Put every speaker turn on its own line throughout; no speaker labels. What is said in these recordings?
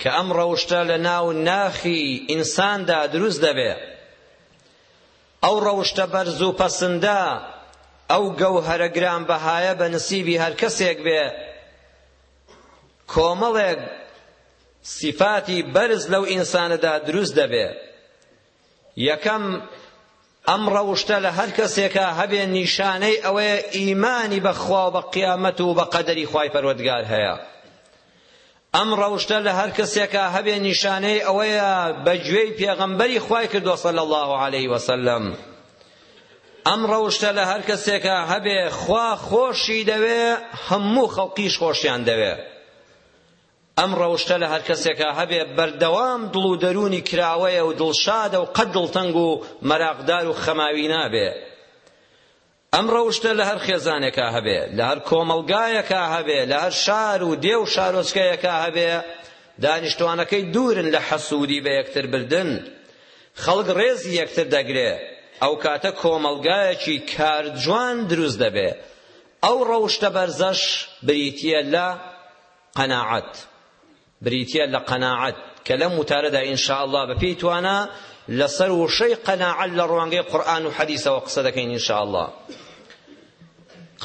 کە ئەم ڕەوشتە لە ناو ناخی ئینساندا دروست دەبێ ئەو ڕەوشتە بەرز و پەسندە ئەو گەوهەرە گرانبەهایە بە نسیبی هەر کەسێک بێ کۆمەڵێک سیفاتی بەرز لەو ئینسانەدا دروست دەبێ یەکەم ئەم ڕەوشتە لە هەر کەسێکا هەبێ نیشانەی ئەوەیە ئیمانی بە خوا و بە قیامەت و بە قەدەری خوای پەروەردگار هەیە ئەم ڕەوشتە لە هەر کەسێکا هەبێ نیشانەی ئەوەیە بە گوێی پێغەمبەری خوای کردووە صلی الله علیه وسلم ئەم ڕەوشتە لە هەر کەسێکا هەبێ خوا خۆشی دەوێ هەموو خەڵقیش خۆشیان دەوێ ئەم ڕەوشتە لە هەر کەسێکا هەبێ بەردەوام دڵ و دەروونی کراوەیە و دڵشادە و قەت دڵتەنگ و مەراقدار و خەماوی نابێ. ئەم ڕەوشتە لە هەر خێزانێکا هەبێ، لە هەر کۆمەڵگایەکا هەبێ، لە هەر شار و دێ و شارۆچکەیەکا هەبێ، دانیشتوانەکەی دوورن لە حەسوودی بە یەکتر بردن، خەڵک ڕێزی یەکتر دەگرێ، ئەو کاتە کۆمەڵگایەکی کارجوان دروست دەبێ. ئەو ڕەوشتە بەرزەش بریتییە لە قەناعەت، بریتیە لە قەناعەت کە لەم وتارەدا ان شاء اللە بە پێی توانا لە سەر وشەی قەناعەت لە ڕوانگەی قورئان و حەدیسەوە قسە دەکەین ان شاء اللە.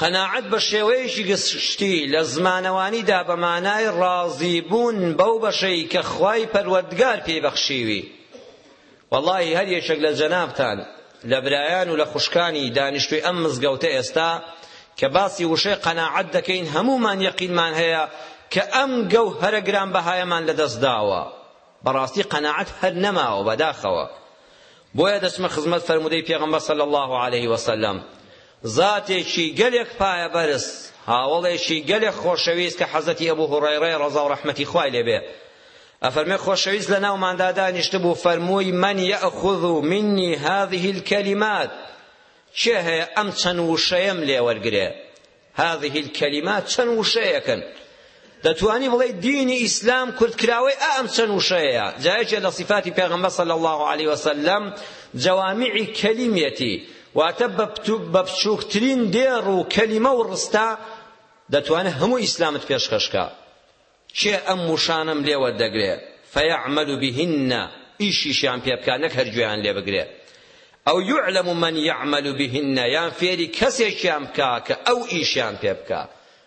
قەناعەت بە شێوەیەکی گشتی لە زمانەوانیدا بە مانای ڕازی بوون بەو بەشەی کە خوای پەروەردگار پێی بەخشیوی وەڵاهی هەر یەکێک لە جەنابتان لە برایان و لە خوشکانی دانیشتوی ئەم مزگەوتە ئێستا کە باسی وشەی قەناعەت دەکەین هەموومان یەقینمان هەیە کە ئەم گەوهەرە گرانبەهایەمان لەدەست داوە بەڕاستی قەناعەت هەر نەماوە بەداخەوە بۆیە دەچمە خزمەت فەرموودەی پێغەمبەر صلی الله علیه وسلم زاتێکی گەلێک پایەبەرز، هاوەڵێکی گەلێک خۆشەویست کە حەزرەتی ئەبو هورەیڕەیە ڕەزاو ڕەحمەتی خوای لێ بێ ئەفەرمێ خۆشەویست لەناوماندا دانیشتبوو فەرمووی من یەئخوذ منی هذه الکەلیمات کێ هەیە ئەم چەند وشەیەم لێوەرگرێ هذه الکەلیمات چەند وشەیەکن دەتوانی بڵێی دینی ئیسلام کورتکراوەی ئە ئەم چەند وشەیەیە جا یەکێ لە سیفاتی پێغەمبەر صلی اللە علیه وسلم جەوامیعی کەلیمێتی واتە بە بچووکترین دێڕ و کەلیمە و ڕستە دەتوانێت هەموو ئیسلامت پێشکەش کا کێ ئەم وشانەم لێ وەردەگرێ فیعمل بهن ئیشیشیان پێ بکات نەک هەر گوێیان لێ بگرێ ئەو یعلم من یعمل بهن یان فێری کەسێکیان بکا کە ئەو ئیشیان پێ بکا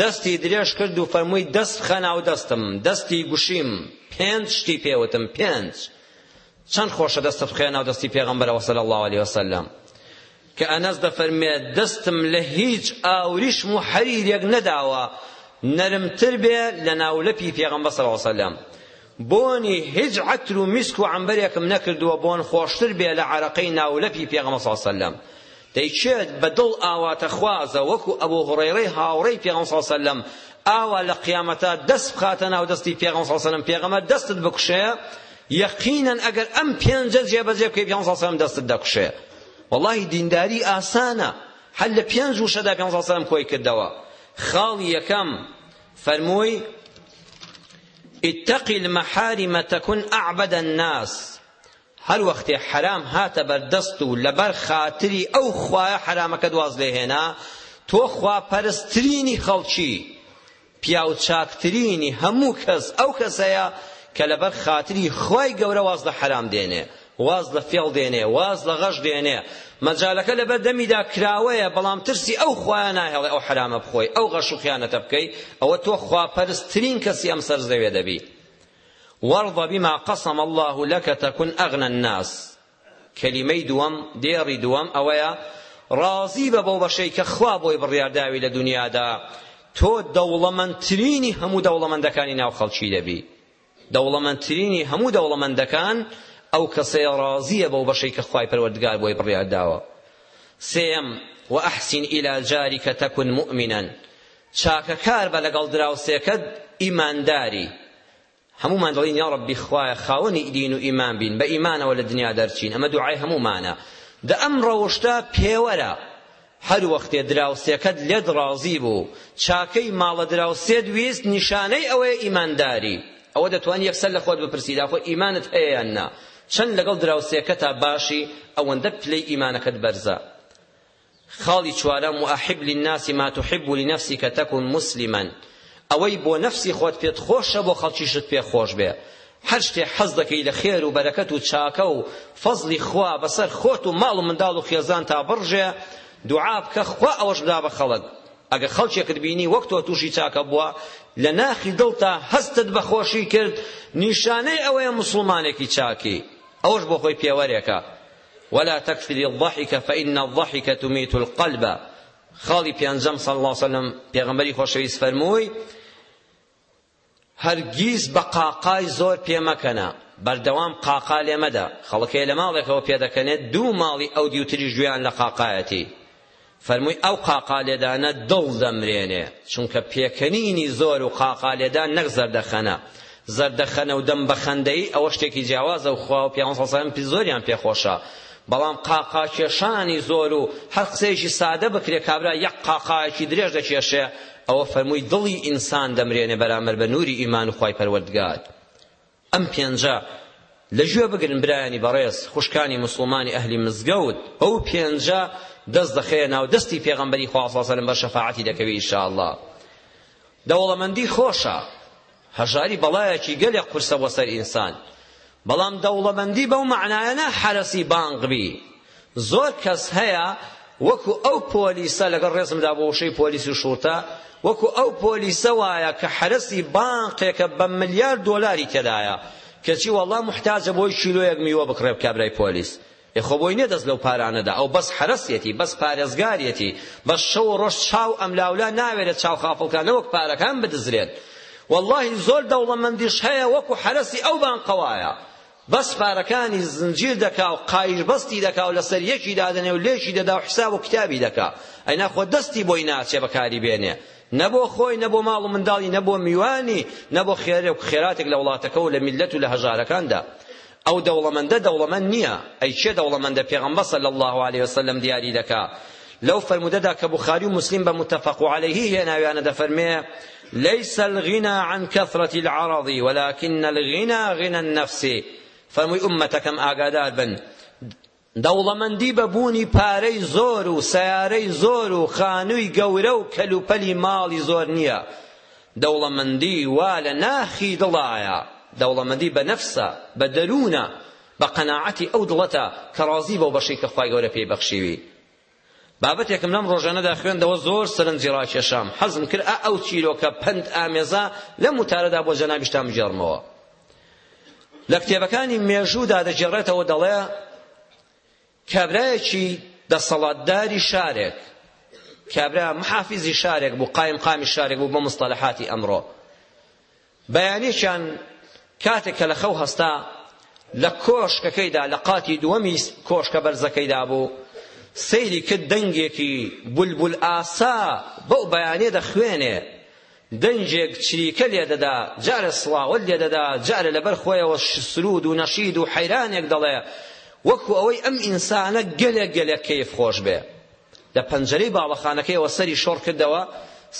دەستی درێژ کرد و فەرمووی، دەست بخە ناو دەستم. دەستی گوشیم، پێنج شتی پێ وتم، پێنج. چەند خۆشە دەستت بخەیە ناو دەستی پێغەمبەرەوە صلی اللە علیە وسلم. کە ئەنەس دەفەرموێت، دەستم لە هیچ ئاوریشم و حەریرێک نەداوە نەرمتر بێ لە ناو لەپی پێغەمبەر صلی اللە علیە وسلم. بۆنی هیچ عەتر و میسک و عەنبەرێکم نەکردووە بۆن خۆشتر بێ لە عەرەقەی ناو لەپی پێغەمبەر صلی اللە علیە وسلم. دەیچێت بە دڵ ئاواتەخوازە وەکو ئەبو هورەیرەی هاوڕێی پێغەمبەر صلی اللە علیه و سلم ئاوا لە قیامەتا دەست بخاتە ناو دەستی پێغەمبەر صلی اللە علیه و سلم پێغەمبەر دەستت بکشێ یەقینا ئەگەر ئەم پێنجە جێبەجێ بکەی پێغەمبەر صلی اللە علیه و سلم دەستت دەکشێ والله دینداری ئاسانە هەر لە پێنج وشەدا پێغەمبەر صلی اللە علیه و سلم کۆی کردەوە خاڵی یەکەم فەرمووی اتق المحارم تكن أعبد الناس هەر وەختێ حەرام هاتە بەر دەست و لەبەر خاتری ئەو خوایە حەرامەکەت واز لێ هێنا، تۆ خواپەرستترینی خەڵکی، پیاو چاکترینی هەموو کەس ئەو کەسەیە کە لەبەر خاتری خوای گەورە واز لە حەرام دێنێ، واز لە فێڵ دێنێ، واز لە غەش دێنێ. مەجالەکە لەبەر دەمیدا کراوەیە، بەڵام ترسی ئەو خوایە ناهێڵێ ئەو حەرامە بخۆی، ئەو غەش و خیانەتە بکەی، ئەوە تۆ خواپەرستترین کەسی ئەم سەر زەوێ دەبی. وارض بما قسم اللە لەک تکون اغنی الناس کەلیمەی دووەم دێڕی دووەم ئەوەیە ڕازی بە بەو بەشەی کە خوا بۆی بڕیارداوی لە دونیادا تۆ دەوڵەمەندترینی هەموو دەوڵەمەندەکانی ناو خەڵکی دەبی دەوڵەمەندترینی هەموو دەوڵەمەندەکان ئەو کەسەیە ڕازیە بەو بەشەی کە خوای پەروەردگار بۆی بڕیارداوە سێم وأحسن إلى جارك تكن مؤمنا چاکە کار بە لەگەڵ دراوسێکەت ئیمانداری هەموومان دەڵین یا ربی خوایە خاوەنی دین و ئیمان بین بە ئیمانەوە لە دنیا دەرچین ئەمە دوعای هەموومانە دە ئەم ڕەوشتە پێوەرە هەر وەختێ دراوسێکەت لێت ڕازی بوو چاکەی ماڵە دراوسێت ویست نیشانەی ئەوەیە ئیمانداری ئەوە دەتوانانی یەکسەر لە خۆت بپرسی داخۆ ئیمانت هەیە یان نا چەند لەگەڵ دراوسێکەتا باشی ئەوەندە پلەی ئیمانەکەت بەرزە خاڵی چوارەم، وأحب للناس ما تحب لنفسک تکن مسلما، ئەوەی بۆ نەفسی خۆت پێت خۆشە بۆ خەڵکیشت پێ خۆش بێ، هەر شتێ حەز دەکەی لە خێر و بەرەکەت و چاکە و فەزڵی خوا بەسەر خۆت و ماڵ و منداڵ و خێزانتا بڕژێ، دوعا بکە خوا ئەوەش بدا بە خەڵک، ئەگەر خەڵکێکت بینی وەک تۆ تووشی چاکە بووە، لە ناخی دڵتا هەستت بە خۆشی کرد، نیشانەی ئەوەیە موسڵمانێکی چاکی، ئەوەش بۆ خۆی پێوەرێکە. ولا تکثری الضحک فان الضحک تمیت القلب خاڵی پێنجەم صلی اللە وسلم پێغەمبەری خۆشەویست فەرمووی هەرگیز بە قاقای زۆر پێمەکەنە بەردەوام قاقا لێ مەدە خەڵکەیە لە ماڵێکەوە پێدەکەنێت دوو ماڵی ئەو دیوتریش گوێیان لە قاقایەتی فەرمووی، ئەو قاقا لێدانە دڵ دەمرێنێ، چونکە پێکەنینی زۆر و قاقا لێدان نەک زەردەخەنە، زەردەخەنە و دەم بەخەندەیی ئەوە شتێکی جیاوازە و خوا و پێغەمبەر صلی اللە علیە و سلم زۆریان پێ خۆشە، بەڵام قاقا کێشانی زۆر و هەر قسەیەکی سادە بکرێ کابرا یەک قاقایەکی درێژ دەکێشێ، ئەوە فەرمووی دڵی ئینسان دەمرێنێ بەرامبەر بە نووری ئیمان و خوای پەروەردگار. ئەم پێنجە لە گوێ بگرن برایانی بەڕێز خوشکانی موسڵمانی ئەهلی مزگەوت بەو پێنجە دەست دەخەیە ناو دەستی پێغەمبەری خوا صلی سەلم بەر شەفاعەتی دەکەوی ان شاء اللە دەوڵەمەندی خۆشە هەژاری بەڵایەکی گەلێک قورسە بۆ سەر ئینسان بەڵام دەوڵەمەندی بەو معنایە نا حەرەسی بانقبی زۆر کەس هەیە وەکو ئەو پۆلیسە، لەگەڵ ڕێزم دا بۆ وشەی پۆلیس و شوڕتە، وەکو ئەو پۆلیسە وایە کە حەرەسی بانقێکە بە ملیار دۆلاری تێدایە، کەچی وەڵڵا موحتاجە بۆی کیلۆیەک میوە بکڕێ بکا برای پۆلیس. ئێ خۆ بۆی نیە دەست لەو پارانەدا، ئەو بەس حەرەسیەتی، بەس پارێزگاریەتی، بەس شەو و ڕۆژ چاو ئەملاولا ناوێرێ چاو خافڵ کا نەوەک پارەکان بدزرێن. وەڵڵاهی زۆر دەوڵەمەندیش هەیە وەکو حەرەسی ئەو بانقە وایە. بەس پارەکانی زنجیر دەکا و قایش بەستی دەکا و لەسەر یەکی دادەنێ و لێکی دەدا و حساب و کتابی دەکا ئەینا خۆ دەستی بۆی ناچێ بەکاری بێنێ نە بۆ خۆی نە بۆ ماڵ و منداڵی نە بۆ میوانی نە بۆ خێرێک و خێراتێک لە وڵاتەکە و لە میللەت و لە هەژارەکاندا ئەو دەوڵەمەندە دەوڵەمەند نییە ئەی کێ دەوڵەمەندە پێغەمبەر صلی الله علیه وسلم دیاری دەکا لەو فەرموودەدا کە بوخاری و مسلم بە متفق علیه هێناویانە دەفەرمێ لیس الغنا عن کثرة العرض ولکن الغنا غنا النفس فەرمووی ئوممەتەکەم ئاگادار بن دەوڵەمەندی بە بوونی پارەی زۆر و سەیارەی زۆر و خانووی گەورە و کەلوپەلی ماڵی زۆر نییە دەوڵەمەندی وا لە ناخی دڵایە دەوڵەمەندی بە نەفسە بە دەروونە بە قەناعەتی ئەو دڵەتە کە ڕازی بەو بەشەی کە خوای گەورە پێی بەخشیوی بابەتێکم لەم ڕۆژانەدا خوێندەوە زۆر سەرنجی ڕاکێشام، حەزم کرد ئا ئەو چیرۆکە پەند ئامێزە لەم وتارەدا بۆ جەنابیشتان بگێڕمەوە. لە کتێبەکانی مێژوودا دەگێڕێتەوە دەڵێ کابرایەکی دەسەڵاتداری شارێک کابرا محافیزی شارێک بوو قایم قامی شارێک بوو بە مستەلحاتی ئەمڕۆ بەیانیکیان کاتێک کە لە خەو هەستا، لە کۆشکەکەیدا لە قاتی دووەمی کۆشکە بەرزەکەیدا بوو، سەیری کرد دەنگێکی بولبولئاسا بەو بەیانیە دەخوێنێ، دەنگێک چریکە لێ دەدا، جارێ سڵاوت لێ دەدا، جارێ لەبەر خۆیەوە سروود و نەشید و حەیرانێک دەڵێ، وەکو ئەوەی ئەم ئینسانە گەلێک گەلێک کەیف خۆش بێ. لە پەنجەرەی باڵەخانەکەیەوە سەری شۆڕ کردەوە،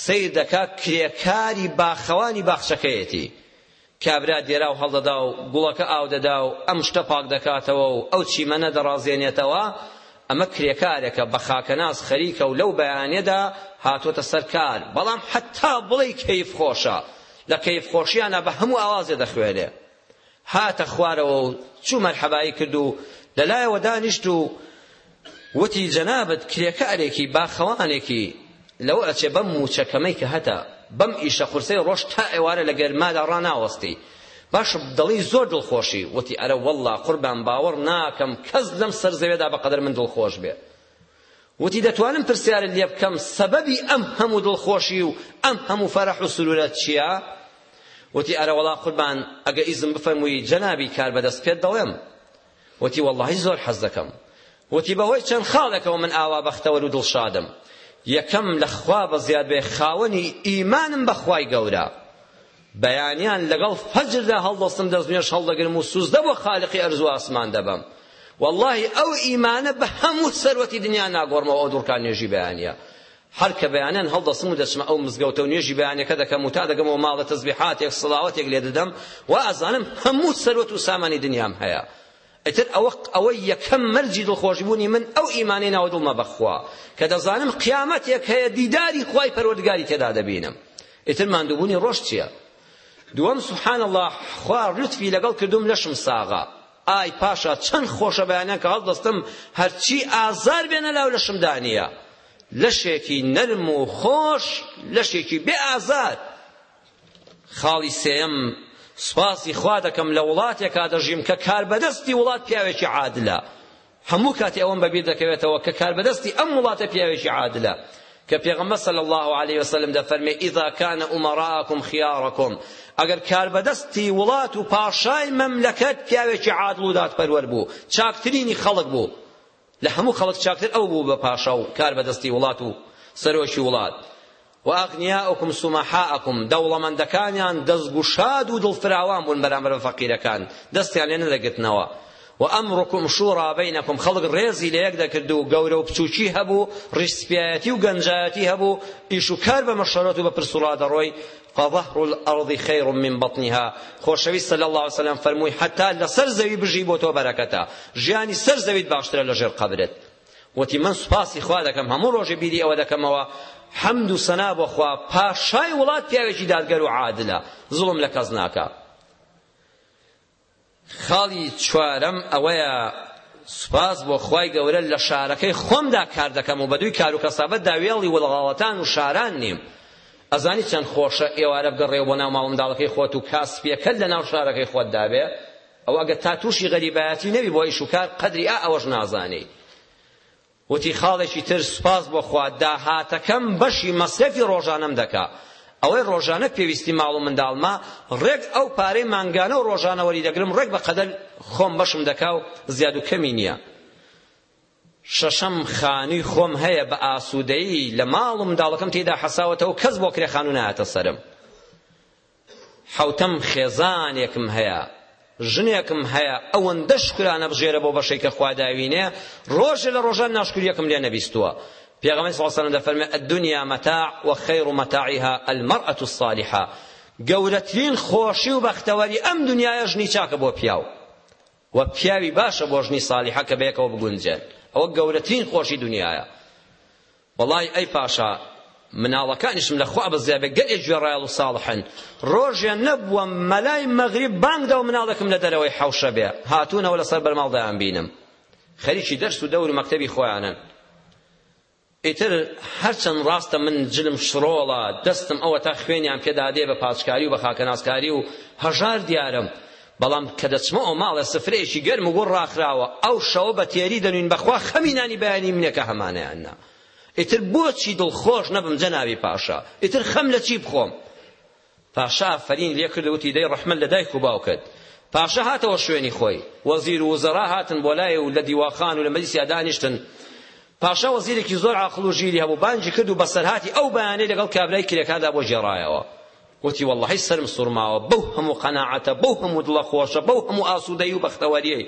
سەیر دەکا کرێکاری باخەوانی باخچەکەیەتی. کابرا دێراو هەڵدەدا و گوڵەکە ئاو دەدا و ئەم شتە پاک دەکاتەوە و ئەو چیمەنە دەڕازێنێتەوە. ئەمە کرێکارێکە بە خاکەناس خەریکە و لەو بەیانیەدا هاتووەتە سەر کار، بەڵام حەتتا بڵێی کەیفخۆشە، لە کەیفخۆشییانە بە هەموو ئاوازێ دەخوێنێ. هاتە خوارەوە و چوو مەرحەبایی کرد و لە لایەوە دانیشت و وتی، جەنابت کرێکارێکی باخەوانێکی لەوە ئەچێ بەم مووچە کەمەی کە هەتە، بەم ئیشە قورسەی ڕۆژ تا ئێوارە لە گەرمادا ڕاناوەستی. باش دڵی زۆر دڵخۆشی، وتی، ئەرە وەڵڵا قوربان باوەڕ ناکەم کەس لەم سەر زەوێدا بەقەدەر من دڵخۆش بێ. وتی دەتوانم پرسیارت لێ بکەم سەبەبی ئەم هەموو دڵخۆشی و ئەم هەموو فەرەح و سرورەت چییە؟ وتی ئەرەوەڵا قوربان ئەگە ئیزن بفەرمووی جەنابی کاربەدەست پێت دەڵێم وتی وەڵڵاهی زۆر حەز دەکەم وتی بەهۆی چەند خاڵێکەوە من ئاوا بەختەوەر و دڵشادم یەکەم لە خوا بەزیاد بێ خاوەنی ئیمانم بەخوای گەورە بەیانیان لەگەڵ فەجردا هەڵدەستم دەستنوێژ هەڵدەگرم و سوزدە بۆ خالقی ئەرز و ئاسمان دەبەم واللهی ئەو ئیمانە بە هەموو سەروەتی دنیا ناگۆڕمەوە ئەو دوڕکان نوێژی بەیانە هەر کە بەیانیان هەڵدەستم و دەچمە ئەو مزگەوتە و نوێژی بەیانەکە دەکەم و تا دەگەمەوە ماڵە تەزبیحاتێک سڵاوەتێک لێ دەدەم و ئەزانم هەموو سەروەت و سامانی دنیام هەیە ئیتر ئەوە ئەوەی یەکەم مەرجی دڵخۆشبوونی من ئەو ئیمانەی ناوە دڵمە بەخوا کە دەزانم قیامەتێک هەیە دیداری خوای پەروەردگاری تێدا دەبینم ئیتر ماندووبوونی ڕۆژ چییە دووەم سبحان الله خوا لطفی لەگەڵ کردوم لەشم ساغە ئای پاشا چەند خۆشە بەیانیان کە هەڵدەستم هەرچی ئازار بێنە لاو لەشم دانیە لەشێکی نەرم و خۆش لەشێکی بێ ئازار خاڵی سێیەم، سوپاسی خوا دەکەم لە وڵاتێکا دەژیم کە کاربەدەستی وڵات پیاوێکی عادلە. هەموو کاتی ئەوەم بەبیر دەکەوێتەوە کە کاربەدەستی ئەم وڵاتە پیاوێکی عادلە. کە پێغەمبەر صلی الله علیه وسلم دەفەرمێ اذا کان امراءکم خیارکم ئەگەر کاربەدەستی وڵات و پاشای مەملەکەت پیاوێکی عادڵ و دادپەروەر بوو چاکترینی خەڵک بوو لە هەموو خەڵک چاکتر ئەو بوو بە پاشا و کار بە دەستی وڵات و سەرۆکی وڵات، و اغنیاءکم سمحاءکم، دەوڵەمەندەکانیان دەست گوشاد و دڵ فراوان بوون بەرامبەر بە فەقیرەکان، دەستیان لێ نەدەگرتنەوە، و امرکم شوری بینکم، خەڵک ڕێزی لە یەک دەکرد و گەورە و بچووکی هەبوو، ڕیش سپیایەتی و گەنجایەتی هەبوو، ئیش و کار بە مەشەرەت و بە پرس و ڕادەڕۆی فظهر الارض خیر من بطنها خۆشەویست صلی اللە علیە وسلم فەرمووی حەتا لەسەر زەوی بژی بۆ تۆ بەرەکەتە ژیانی سەر زەویت باشترە لە ژێر قەبرت وتی من سوپاسی خوا دەکەم هەموو ڕۆژێ بیری ئەوە دەکەمەوە حەمد و سەنا بۆ خوا پاشای وڵات پیاوێکی دادگەر و عادلە زوڵم لە کەس ناکا خاڵی چوارەم ئەوەیە سوپاس بۆ خوای گەورە لە شارەکەی خۆمدا کار دەکەم و بەدووی کار و کەسابەتدا وێڵی وڵاڵەتان و شاران نیم ئەزانی چەند خۆشە ئێوارە بگەڕێو بۆ ناو ماڵ منداڵەکەی خۆت و کاسپیەکەت لە ناو شارەکەی خۆت دابێ ئەو ئەگە تا تووشی غەریبایەتی نەبی بۆ ئیش و کار قەدری ئا ئەوەش نازانێی وتی، خاڵێکی تر سوپاس بۆ خوا داهاتەکەم بەشی مەسرەفی ڕۆژانەم دەکا، ئەوەی ڕۆژانە پێویستی ماڵ و منداڵمە، ڕێک ئەو پارەی مانگانە و ڕۆژانە وەریدەگرم ڕێک بە قەدەر خۆم بەشم دەکا و زیاد و کەمی نییە. شەشەم، خانووی خۆم هەیە بە ئاسوودەیی لە ماڵ و منداڵەکەم تێیدا حەساوەتەوە و کەس بۆ کرێ خانوو نایەتە سەرم. حەوتەم، خێزانێکم هەیە، ژنێکم هەیە، ئەوەندە شوکرانە بژێرە بۆ بەشەی کە خوا داوینێ، ڕۆژێ لە ڕۆژان ناشکوریەکم لێ نەبیستووە. پێغەمبەر صلی اللە علیە وسلم دەفەرمێ، الدنیا متاع وخیر متاعها المرأة الصالحە، گەورەترین خۆشی و بەختەوەری ئەم دنیایە ژنی چاکە بۆ پیاو، و پیاوی باشە بۆ ژنی صالیحە کە بەیەکەوە بگونجێن، ئەوە گەورەترین خۆشی دنیایە. وەڵای ئەی پاشا مناڵەکانیشم لە خوا بەزیابێ گەلێ گوێڕایەڵ و ساڵحن ڕۆژێ نەبووە مەلای مەغریب بانگ دا و مناڵێکم لە دەرەوەی حەوشە بێ هاتوونەوە لەسەر بەرماڵ دەیانبینم خەریکی دەرس و دەور و مەکتەبی خۆیانن ئیتر هەرچەند ڕاستە من جلم شڕۆڵە دەستم ئەوە تا خوێنیان پێدادێ بە پاچکاری و بە خاکەناسکاری و هەژار دیارم بەڵام کە دەچمەوە ماڵێ سفرەیەکی گەرم و گوڵ ڕاخراوە ئەو شەوە بە تێری دەنوین بەخوا خەمی نانی بەیانی منێکە هەمانەیان نا ئیتر بۆچی دڵخۆش نەبم جەنابی پاشا ئیتر خەم لە چی بخۆم پاشا فەرین لێ کرد وتی دەی ڕەحمەت لە دایک و باوکت پاشا هاتەوە شوێنی خۆی وەزیر و وزەرا هاتن بۆ لای و لە دیواخان و لە مەجلیسیا دانیشتن پاشا وەزیرێکی زۆر عاقڵ و ژیری هەبوو بانجی کرد و بەسەرهاتی ئەو بەیانەی لەگەڵ کابرای کرێکاردا بۆ گێڕایەوە وتی وەڵڵەهی سەرم سوڕماوە بەو هەموو قەناعەتە بەو هەموو دڵە خۆشە بەو هەموو ئاسوودەیی و بەختەوەریەی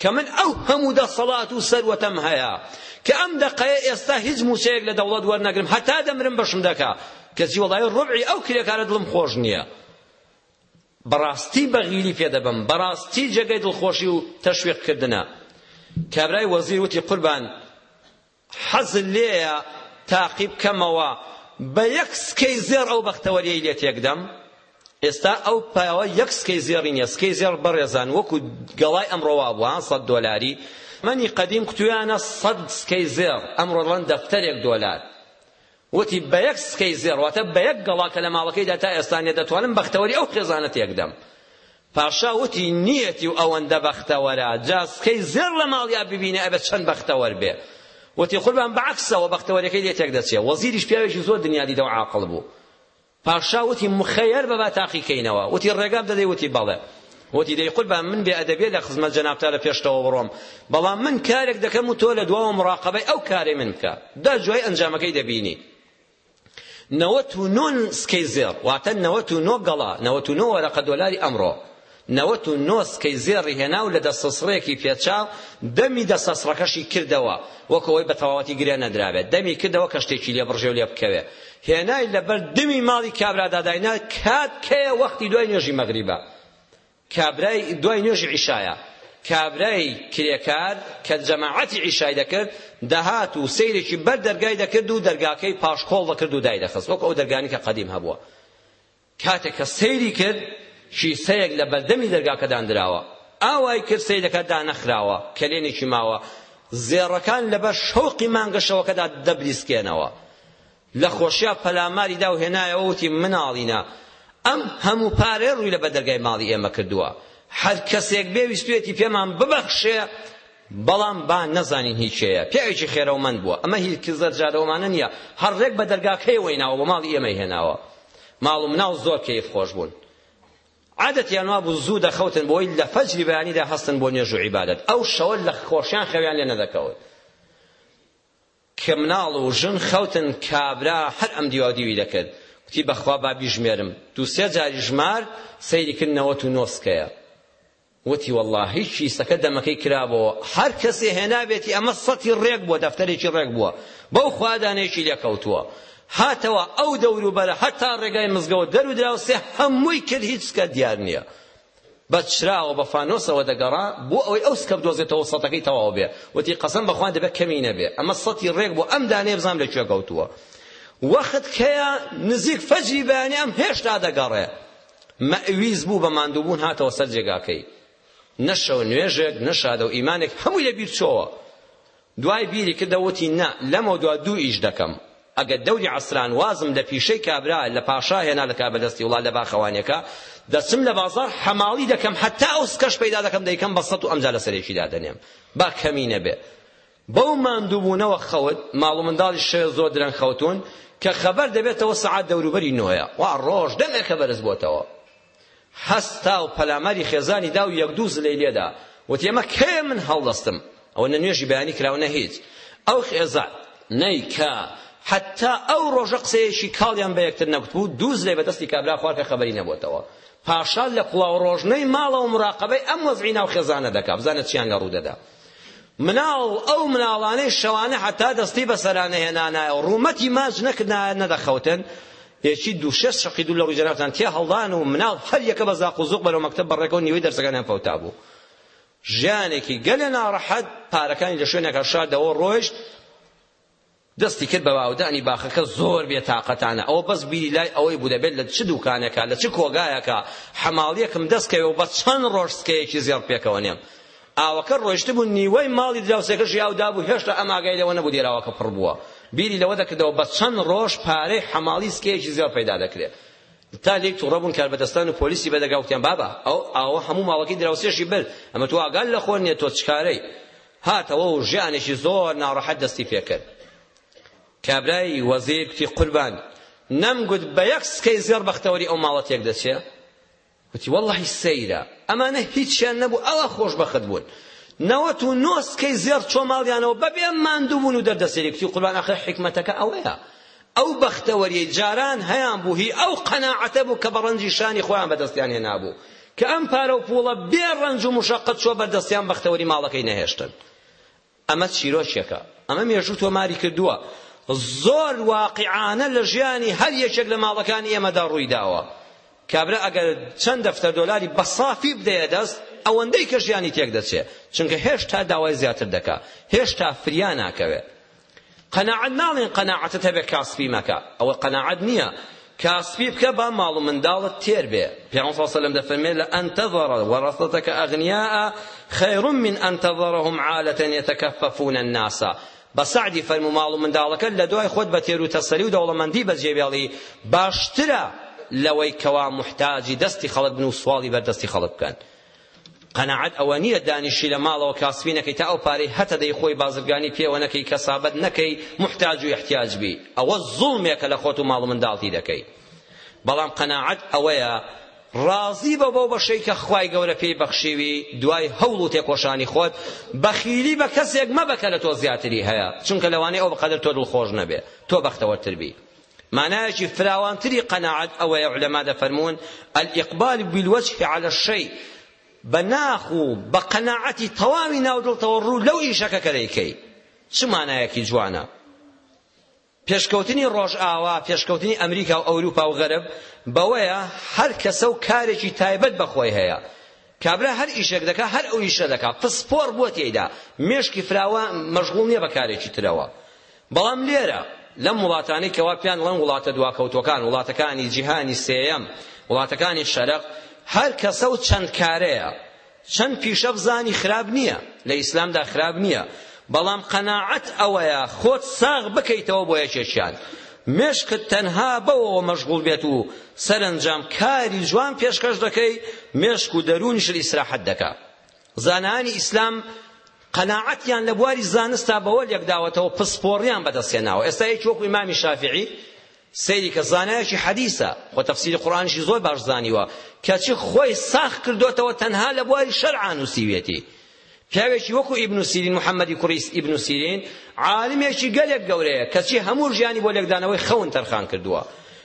کە من ئەو هەموو دەسەڵات و سەروەتەم هەیە کە ئەم دەقەیە ئێستا هیچ مووچەیەک لە دەوڵەت وەرنەگرم هەتا دەمرم بەشم دەکا کەچی وەڵڵەهی ڕوبعی ئەو کرێکارە دڵم خۆش نییە بەڕاستی بەغیری پێدەبم بەڕاستی جێگەی دڵخۆشی و تەشویقکردنە کابرای وەزیر وتی قوربان حەزت لێیە تاقی بکەمەوە بە یەک سکەی زێڕ ئەو بەختەوەریەی لێ تێکدەم؟ ئێستا ئەو پیاوە یەک سکەی زێڕی نیە سکەی زێڕ بەڕێزان وەکو گەڵای ئەمڕۆ وابووە سەد دۆلاری منی قەدیم کتویانە سەد سکەی زێڕ ئەمڕۆ دەڵێن دەفتەرێک دۆلار وتی بە یەک سکەی زێڕ واتە بە یەک گەڵا کە لە ماڵەکەیدا تا ئێستا نیە دەتوانم بەختەوەری ئەو خێزانە تێکدەم پاشا وتی نیەتی و ئەوەندە بەختەوەرە جا سکەی زێڕ لە ماڵیا ببینێ ئەبێ چەند بەختەوەر بێ وتی قوربان بە عەکسەوە بەختەوەریەکەی لێ تێک دەچێ وەزیریش پیاوێکی زۆر دنیا دیدە و عاقڵ بوو پاشا وتی مخەیەر بە با تاقی کەینەوە وتی ڕێگام دەدەی وتی بەڵێ وتی دەی قوربان من بێ ئەدەبیە لە خزمەت جەنابتا لە پێشتەوە بڕۆم بەڵام من کارێک دەکەم و تۆ لە دواوە مراقبەی ئەو کارەی من بکە دا جوای ئەنجامەکەی دەبینی نەوەت و نۆ سکەی زێڕ واتە نەوەت و نۆ گەڵا نەوەت و نۆ وەرەقە دۆلاری ئەمڕۆ نەوەت و نۆ سکەی زێڕی هێنا و لە دە سەسڕێکی پێچا دەمی دە سەسڕەکەشی کردەوە وەک ئەوەی بە تەواوەتی گرێ نەدرابێت دەمی کردەوە کە شتێکی لێ بڕژێ و لێ بکەوێ هێنای لەبەر دمی ماڵی کابرادا داینا کات کەیە وەختی دوای نوێژی مەغریبە کابرای دوای نوێژی عیشایە، کابرای کرێکار کە جەماعەتی عیشای دەکرد، دەهات و سەیرێکی بەر دەرگای دەکرد و دەرگاکەی پاشکۆڵ دەکرد و دایدەخست، وەکو ئەو دەرگانەی کە قەدیم هەبووە. کاتێک کە سەیری کرد، کیسەیەک لە بەردەمی دەرگاکە داندراوە. ئاوای کرد، سەیرەکە دانەخراوە، کەلێنێکی ماوە. زێڕەکان لەبەر شەوقی مانگە شەوەکەدا دەبریسکێنەوە. لە خۆشیا پەلاماری دا و هێنایەوە وتی، مناڵینە، ئەم هەموو پارەیە ڕووی لە بەردەرگای ماڵی ئێمە کردووە، هەر کەسێک بێ ویستوویەتی پێمان ببەخشێ، بەڵام با نەزانین هی کێیە، پیاوێکی خێرەومەند بووە، ئەمە هی کزە جادەومانە نییە، هەر ڕێک بە دەرگاکەیەوەی ناوە بۆ ماڵی ئێمەی هێناوە. ماڵ و مناڵ زۆر کەیف خۆش بوون. عادەتیان وا بوو زوو دەخەوتن بۆی لە فەجری بەیانیدا هەستن بۆ نوێژ و عیبادەت. ئەو شەوە لە خۆشیان خەویان لێ نەدەکەوت. کە مناڵ و ژن خەوتن کابرا هەر ئەم دیوا دیوی دەکرد گوتی بەخوا با بیژمێرم دوو سێ جاری ژمارد سەیری کرد نەوەت و نۆ سکەیە وتی وەڵاهی کیسەکە دەمەکەی کرابەوە هەر کەسێ هێنابێتی ئەمە سەتی ڕێک بووە دەفتەرێکی ڕێک بووە بەو خوادانێکی لێکەوتووە هاتەوە ئەو دەوروبەرە هەتا ڕێگای مزگەوت دەرودراوسێ هەمووی کرد هیچ سکە دیار نییە بە چراوە بە فانۆسەوە دەگەڕا بۆ ئەوەی ئەو سکە بدۆزێتەوە و سەتەکەی تەواو بێ وتی قەسەم بەخوا دەبێ کەمی نەبێ ئەمە سەتی ڕێک بوو ئەم دانەیە بزانم لە کوێ کەوتووە وەخت کەیە نزیک فەجری بەیانی ئەم هێشتا دەگەڕێ مەویز بوو بە ماندووبوون هاتەوە سەر جێگاکەی نەشەو نوێژێک نەشادە و ئیمانێک هەمووی لە بیرچۆوە دوای بیری کردە وتی نا لەمەودوا دوو ئیش دەکەم ئەگەر دەوری عەسران وازم لە پیشەی کابرا لە پاشا هێنا لە کاربەدەستی وڵات لە باخەوانێکا دەچم لە بازاڕ حەماڵی دەکەم حەتا ئەو سکەش پەیدا دەکەم دەیکەم بە سەت و ئەمجا لە سەرێکی دادەنێم با کەمی نەبێ بەو ماندووبوونەوە خەوت ماڵ و منداڵی شەوێ زۆر درەنگ خەوتون کە خەبەر دەبێتەوە سەعات دەوروبەری نۆیە وا ڕۆژ دەمێکە بەرز بۆتەوە هەستا و پەلاماری خێزانی دا و یەک دوو زلەی لێ دا. وتی، ئەمە کەیە من هەڵدەستم؟ ئەوە نە نوێژی بەیانی کرا و نە هیچ. ئەو خێزانەی کە حەتتا ئەو ڕۆژە قسەیەکی کاڵیان بە یەکتر نەگوتبوو، دوو زلەی بە دەستی کابرا خوارد کە خەبەری نەبووەتەوە. پاشا لە کڵاوڕۆژنەی ماڵەوە مراقەبەی ئەم وەزعی ناو خێزانە دەکا، بزانە چیان لە ڕوو دەدا. مناڵ ئەو مناڵانەی شەوانە حەتتا دەستی بەسەرا نەهێنانایە و ڕوومەتی ماچ نەکردایە نەدەخەوتن، یەکی دوو شەش شەقی دوور لە ڕووی جەنابتان تیا هەڵدان و مناڵ هەر یەکە بە زاق و زوق بەرەو مەکتەب بەڕێکەوە نیوەی دەرسەکانیان فەوتا بوو ژیانێکی گەلێ ناڕەحەت پارەکانی لە شوێنێکە شاردەوە ڕۆیشت دەستی کرد بە واودانی باخەکە زۆر بێ تاقەتانە ئەوە بەس بیری لای ئەوەی بوو دەبێت لە چ دوکانێکە لە چ کۆگایەکە حەماڵیەکم دەستکەوێ و بە چەند ڕۆژ سکەیەکی زێڕ پێکەوە نێم ئاوەکە ڕۆیشتبوو نیوەی ماڵی دراوسێکەشی ئاو دابوو هێشتا ئەم ئاگای لەوە نەبوو دێراوەکە پڕ بووە بیری لەوە دەکردەوە بە چەند ڕۆژ پارەی حەماڵی سکەیەکی زێڕ پەیدا دەکرێ تا لێک توڕە بوون کاربەدەستان و پۆلیسی بەدەگا وتیان بابا ئەو ئاوە هەموو ماوەکەی دراوسێشی برد ئەمە تۆ ئاگال لە خۆ نیە تۆ چکارەی هاتەوە و ژیانێکی زۆر ناڕەحەت دەستی پێکرد کابرای وەزیر کوتی قوربان نەمگوت بە یەک سکەی زێڕ بەختەوەری ئەو ماڵە تێک دەچێ وتی وەڵڵەهی سەیرە ئەمانە هیچیان نەبوو ئەوە خۆشبەخت بوون نەوەت و نۆ سکەی زێڕ چۆ ماڵیانەوە بەبێ ماندوو بوون و دەردەسەری کوتی قوربان ئاخر حیکمەتەکە ئەوەیە ئەو بەختەوەریەی جاران هەیان بوو هی ئەو قەناعەتە بوو کە بە ڕەنجی شانی خۆیان بەدەستیان هێنابوو کە ئەم پارە و پوڵە بێ ڕەنج و مشەقەت چۆ بەردەستیان بەختەوەری ماڵەکەی نەهێشتن ئەمە چیرۆکێکە ئەمە مێژوو تۆماری کردووە زۆر واقعانە لە ژیانی هەر یەکێک لە ماڵەکانی ئێمەدا ڕووی داوە کابرا ئەگەر چەند دەفتەر دۆلاری بە صافی بدەیە دەست ئەوەندەی کە ژیانی تێک دەچێ چونکە هێشتا داوای زیاتر دەکا هێشتا فریا ناکەوێ قەناعەت ناڵێن قەناعەتت هەبێ کاسپی مەکە ئەوە قەناعەت نیە کاسپی بکە با ماڵ و منداڵت تێر بێ پیامبەر صلی الله علیه و سلم دەفەرمێ لە ان تذر ورثتك اغنیاء خیر من ان تذرهم عالة يتكففون الناس بە سعدی فەرمو ماڵ و منداڵەکە لە دوای خۆت بە تێر و تەسەلی و دەوڵەمەندی بەجێبێڵی باشترە لەوەی کەوا محتاجی دەستی خەڵک بن و سواڵی بەر دەستی خەڵک بکەن قەناعەت ئەوە نیە دانیشی لە ماڵەوە کاسپی نەکەی تا ئەو پارەی هەتە دەی خۆی بازرگانی پێوە نەکەی کەسابەت نەکەی موحتاج و احتیاج بی ئەوە زوڵمێکە لە خۆت و ماڵ و منداڵتی دەکەی بەڵام قەناعەت ئەوەیە ڕازی بە بەو بەشەی کە خوای گەورە پێی بەخشیوی دوای هەوڵ و تێکۆشانی خۆت بەخیلی بە کەسێک مەبە کە لە تۆ زیاتری هەیە چونکە لەوانەیە ئەو بەقەدر تۆ دڵخۆش نەبێ تۆ بەختەوەرتر بی مانایەکی فراوانتری قەناعەت ئەوەیە عولەما دەفەرموون الاقبال بالوجه على الشیء بە ناخ و بە قەناعەتی تەواوی ناو دڵتەوە ڕوو لەو ئیشەکە کە دەیکەی چ مانایەکی جوانە پێشکەوتنی ڕۆژئاوا پێشکەوتنی ئەمریکا و ئەوروپا و غەرب بەوەیە هەر کەسە و کارێکی تایبەت بەخۆی هەیە کابرا هەر ئیشێک دەکا هەر ئەو ئیشە دەکا پسپۆر بووە تێیدا مێشکی فراوە مەشغوڵ نییە بە کارێکی ترەوە بەڵام لێرە لەم وڵاتانەی کەوا پێیان دەڵێن وڵاتە دواکەوتووەکان، وڵاتەکانی جیهانی سێیەم، وڵاتەکانی شەرق، هەر کەسە و چەند کارەیە، چەند پیشەبزانی خراپ نییە، لە ئیسلامدا خراپ نییە، بەڵام قەناعەت ئەوەیە خۆت ساغ بکەیتەوە بۆ یەکێکیان، مێشکت تەنها بەوەوە مەشغوڵ بێت و سەرەنجام کاری جوان پێشکەش دەکەی، مێشک و دەروونیشت ئیسراحەت دەکا. زانایانی ئیسلام قەناعەتیان لە بواری زانستا بەوە لێکداوەتەوە پسپۆڕیان بەدەستهێناوە ئێستا یەکی وەکو ئیمامی شافعی سەیری کە زانایەکی حەدیسە خۆ تەفسیری قورئانیشی زۆر باش زانیوە کەچی خۆی ساخ کردوتەوە تەنها لە بواری شەرعا نووسیوێتی پیاوێکی وەکو ئیبن سیرین محەممەدی کوڕی ئیبن سیرین عالمێکی گەلێک گەورەیە کەچی هەموو ژیانی بۆ لێکدانەوەی خەون تەرخان کردووە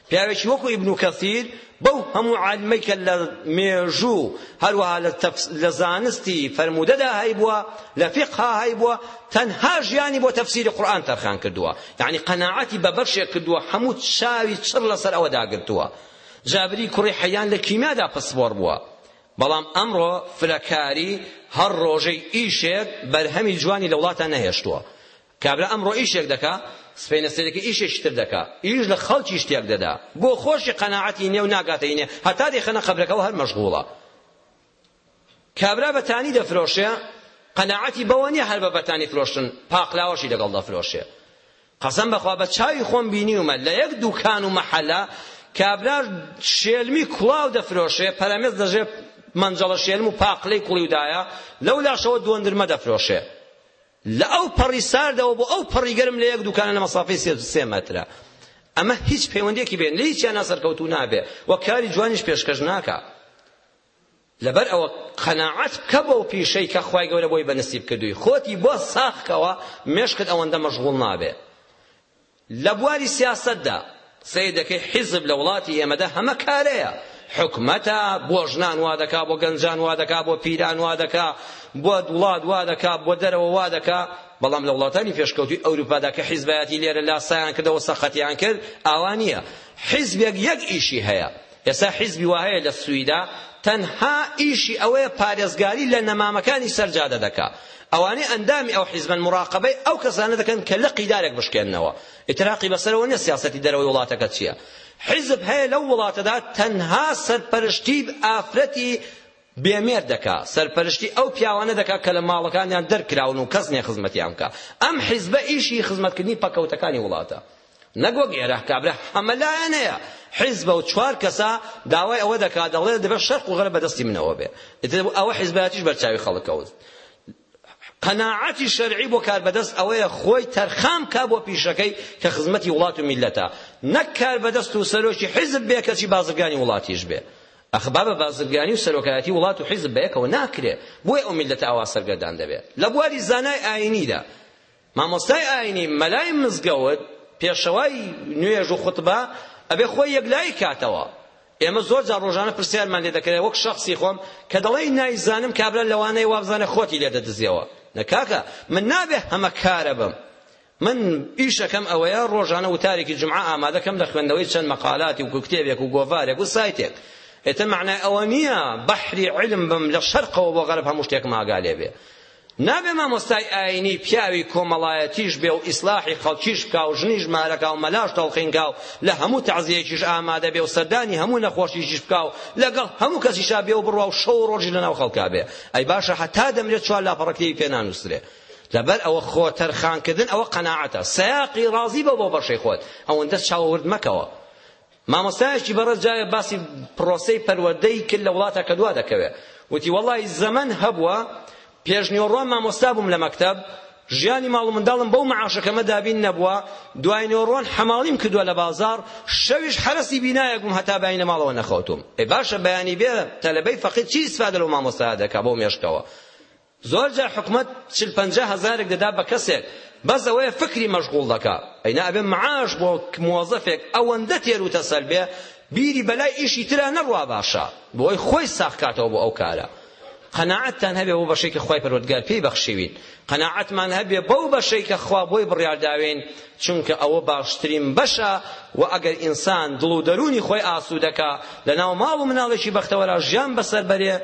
پیاوێکی وەکو ئیبن کەثیر بەو هەموو عالمەی کە لە مێژوو هەروەها لە, تفس... لە زانستی فەرموودەدا هەیبووە لە فقها هەیبووە تەنها ژیانی بۆ تەفسیری قورئان تەرخان کردووە یعنی قەناعەتی بە بەشێک کردووە هەموو چاوی چڕ لەسەر ئەوە داگرتووە جابری کوڕی حەیان لە کیمیادا پسپۆڕ بووە بەڵام ئەمڕۆ فرەکاری هەر ڕۆژەی ئیشێک بەرهەمی جوانی لە وڵاتان نەهێشتووە کابرا ئەمڕۆ ئیشێک دەکا سبەینە سەیرەکی ئیشێکی تر دەکا ئیش لە خەڵکیش تێک دەدا بۆ خۆشی قەناعەتی نیە و ناگاتە ئینێ هەتا دەیخەنە قەبرەکەوە هەر مەشغوڵە کابرا بەتانی دەفرۆشێ قەناعەتی بەوە نیە هەر بە بەتانی فرۆشتن پاقلاوەشی لەگەڵ دەفرۆشێ قەسەم بەخوا بە چاوی خۆم بینیومە لە یەک دوکان و مەحەلە کابرا شێلمی کوڵاو دەفرۆشێ پەرەمێز دەژێ مەنجەڵە شێلم و پاقلەی کوڵیودایە لەو لاشەوە دۆندرمە دەفرۆشێ لە ئەو پەڕی ساردەوە بۆ ئەو پەڕی گەرم لە یەک دوکانە لە مەسافەی سێ سێ مەترە ئەمە هیچ پەیوەندیەکی بێن لە هیچیان ناسەرکەوتوو نابێ و کاری جوانیش پێشکەش ناکە لەبەر ئەوە قەناعەت بکە بۆ پیشەی کە خوای گەورە بۆی بەنسیب کردووی خۆتی بۆ ساخکەوە مێشکت ئەوەندە مەشغوڵ نابێ لە بواری سیاسەتدا سەیر دەکەی حیزب لە وڵاتی ئێمەدا هەمە کارەیە، حکومەتە، بۆ ژنان وا دەکا، بۆ گەنجان وا دەکا، بۆ پیران وا دەکا، بۆ وڵات وا دەکا، بۆ دەرەوە وا دەکا، بەڵام لە وڵاتانی پێشکەوتووی ئەوروپادا کە حیزبایەتی لێرە لاسایان کردەوە سەقەتیان کرد ئاوا نییە. حیزبێک یەک ئیشی هەیە، ئێستا حیزبی واهەیە لە سویدا تەنها ئیشی ئەوەیە پارێزگاری لە نەمامەکانی سەر جادە دەکا ئەوانەی ئەندامی ئەو حیزبەن مراقەبەی ئەو کەسانە دەکەن کە لقی دارێک بشکێننەوە ئیتر هەقی بەسەرەوە نیە سیاسەتی دەرەوەی وڵاتەکە چیە حیزب هەیە لەو وڵاتەدا تەنها سەرپەرشتی ئافرەتی بێ مێرد دەکا سەرپەرشتی ئەو پیاوانە دەکا کە لە ماڵەکانیان دەرکراون و کەس نیە خزمەتیان بکا ئەم حیزبە ئیشی خزمەتکردنی پەکەوتەکانی وڵاتە نەک وەک ئێرە کابرا هەمە لایەن هەیە حیزبە و چوار کەسە داوای ئەوە دەکا دەڵێ دەبێت شەرق و غەرب بەدەستی منەوە بێ ئیتر ئەوە حیزبایەتیش بەرچاوی خەڵک کەوت قەناعەتی شەرعی بۆ کاربەدەست ئەوەیە خۆی تەرخان بکا بۆ پیشەکەی کە خزمەتی وڵات و میللەتە نەک کاربەدەست و سەرۆکی حیزب بێ کەچی بازرگانی وڵاتیش بێ ئەخ بابە بازرگانی و سەرۆکایەتی وڵات و حیزب بەیەکەوە ناکرێ بۆیە ئەو میللەتە ئاوا سەرگەردان دەبێ لە بواری زانای ئاینیدا مامۆستای ئاینی مەلای مزگەوت پێشەوای نوێژ و خوتبە ئەبێ خۆی یەکلایی کاتەوە ئێمە زۆر جار ڕۆژانە پرسیارمان لێ دەکرێت وەک شخصی خۆم کە دەڵێی نایزانم کابرا لەوانەیە وابزانە خۆتی لێ دەدزیەوە نەکاکە من نابێ هەمە کارە بم من ئیشەکەم ئەوەیە ڕۆژانە وتارێکی جمعە ئامادەکەم لە خوێندنەوەی چەند مەقالاتی و کتێبێک و گۆڤارێک و سایتێک ئێتە معنای ئەوە نییە بەحری علم بم لە شەرقەوە بۆ غەرب هەموو شتێکم ئاگا لێ بێ نابێ مامۆستای ئاینی پیاوی کۆمەڵایەتیش بێ و ئیسلاحی خەڵکیش بکا و ژنی ژمارەکا و مەلاش تەڵقینکا و لە هەموو تەعزیەیەکیش ئامادە بێ و سەردانی هەموو نەخۆشیشیش بکا و لەگەڵ هەموو کەسیشا بێ و بڕوا و شەو و ڕۆژیش لەناو خەڵکا بێ ئەی باشە هەتا دەمرێ چوار لاپەڕە کتێبی پێ نانووسرێ لەبەر ئەوە خۆ تەرخانکردن ئەوە قەناعەتە سەیاقی ڕازی بە بۆ بەشەی خۆت ئەوەندە چاوەورد مەکەوە مامۆستایەکی بەڕێز جارێ باسی پرۆسەی پەروەردەی کرد لە وڵاتە کە دوا دەکەوێ وتی وەڵی زەمەن هەبووە پێشنیۆڕۆ مامۆستا بووم لە مەکتەب ژیانی ماڵ و منداڵم بەو معاشەکەمە دابین نەبووە دوای نۆڕۆن حەماڵیم کردووە لە بازار شەویش حەرەسی بینایەک بووم هەتا بەیانی لە ماڵەوە نەخەوتوم ئێ باشە بەیانی بێ تەلەبەی فەقیر چی ئیسفادە لەو مامۆستایە دەکا بەو مێشکەوە زۆر جار حکومەت چل پەنجا هەزارێک دەدا بە کەسێک بەس ئەوەیە فکری مەشغوڵ دەکا ئەینا ئەبێ معاش بۆ موەزەفێک ئەوەندە تێر و تەسەل بێ بیری بەلای ئیشی ترا نەڕوا باشە بۆی خۆی ساخ کاتەوە بۆ ئەو کارە قەناعەتتان هەبێ بۆ بەشەی کە خوای پەروەردگار پێی بەخشیوین قەناعەتمان هەبێ بەو بەشەی کە خوا بۆی بڕیارداوین چونکە ئەوە باشترین بەشە و ئەگەر ئینسان دڵ و دەرونی خۆی ئاسوودەکا لەناو ماڵ و مناڵێکی بەختەوەرا ژیان بەسەر بەرێ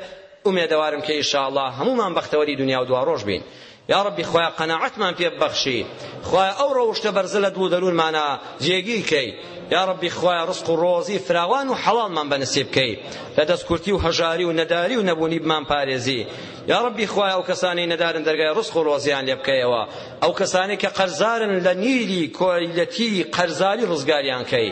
ئومێدەوارم کە ئیشاڵا هەموومان بەختەوەری دونیا و دواڕۆژ بین یاڕەبی خوایە قەناعەتمان پێ ببەخشی خوایە ئەو ڕەوشتە بەرزە لە دڵ و دەروونمانە جێگیر کەی یاڕەبی خوایە ڕزق و ڕۆزی فراوان و حەڵاڵمان بەنسیب کەی لە دەستکورتی و هەژاری و نەداری و نەبوونی بمان پارێزی یاڕەبی خوایە ئەو کەسانەی نەدارن دەرگای ڕزق و ڕۆزیان لێ بکەیەوە ئەو کەسانەی کە قەرزارن لە نیری کۆیلەتی قەرزاری ڕزگاریان کەی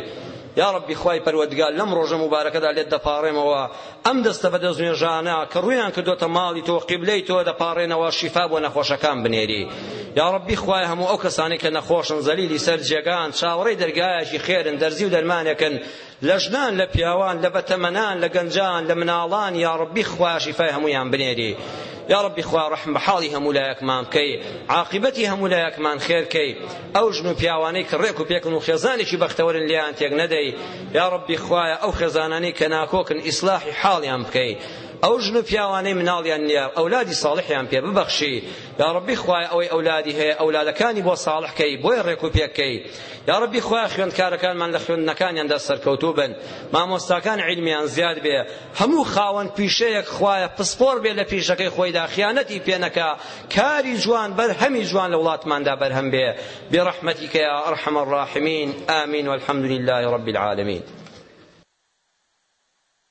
یاڕەبی خوای پەروەردگار لەم ڕۆژە موبارەکەدا لێت دەپاڕێمەوە ئەم دەستە بە دەست نوێژانە کە ڕوویان کردۆتە ماڵی تۆ قیبلەی تۆ دەپاڕێنەوە شیفا بۆ نەخۆشەکان بنێری یاڕەبی خوای هەموو ئەو کەسانی کە نەخۆشن زەلیلی سەر جێگان چاوەڕێی دەرگایەکی خێرن دەرزی و دەرمانێکن لە ژنان لە پیاوان لە بەتەمەنان لە گەنجان لە مناڵان یاڕەبی خوای شیفای هەمویان بنێری یا ربی خوا رحم بە حاڵی هەموو لایەکمان بکەی عاقبەتی هەموو لایەکمان خێر کەی ئەو ژن و پیاوانەی کە ڕێک و پێکن و خێزانێکی بەختەوەرن لێیان تێک نەدەی یا ڕەبی خوایە ئەو خێزانانەی کە ناکۆکن ئیسلاحی حاڵیان بکەی ئەو ژن و پیاوانەی مناڵیان نییە ئەولادی ساڵحیان پێ ببەخشی یا ڕبی خوای ئەوەی ئەولادی هەیە ئەولادەکانی بۆ ساڵحکەی بۆیە ڕێک و پێکەی یا ڕبی خوای خوێندکارەکانمان لە خوێندنەکانیاندا سەرکەوتوو بن مامۆستاکان عیلمیان زیاد بێ هەموو خاوەن پیشەیەک خوایە پسپۆر بێ لە پیشەکەی خۆیدا خیانەتی پێنەکە کاری جوان بەرهەمی جوان لە وڵاتماندا بەرهەم بێ برحمتک یا ارحم الراحمین آمین والحمدللە رب العالمین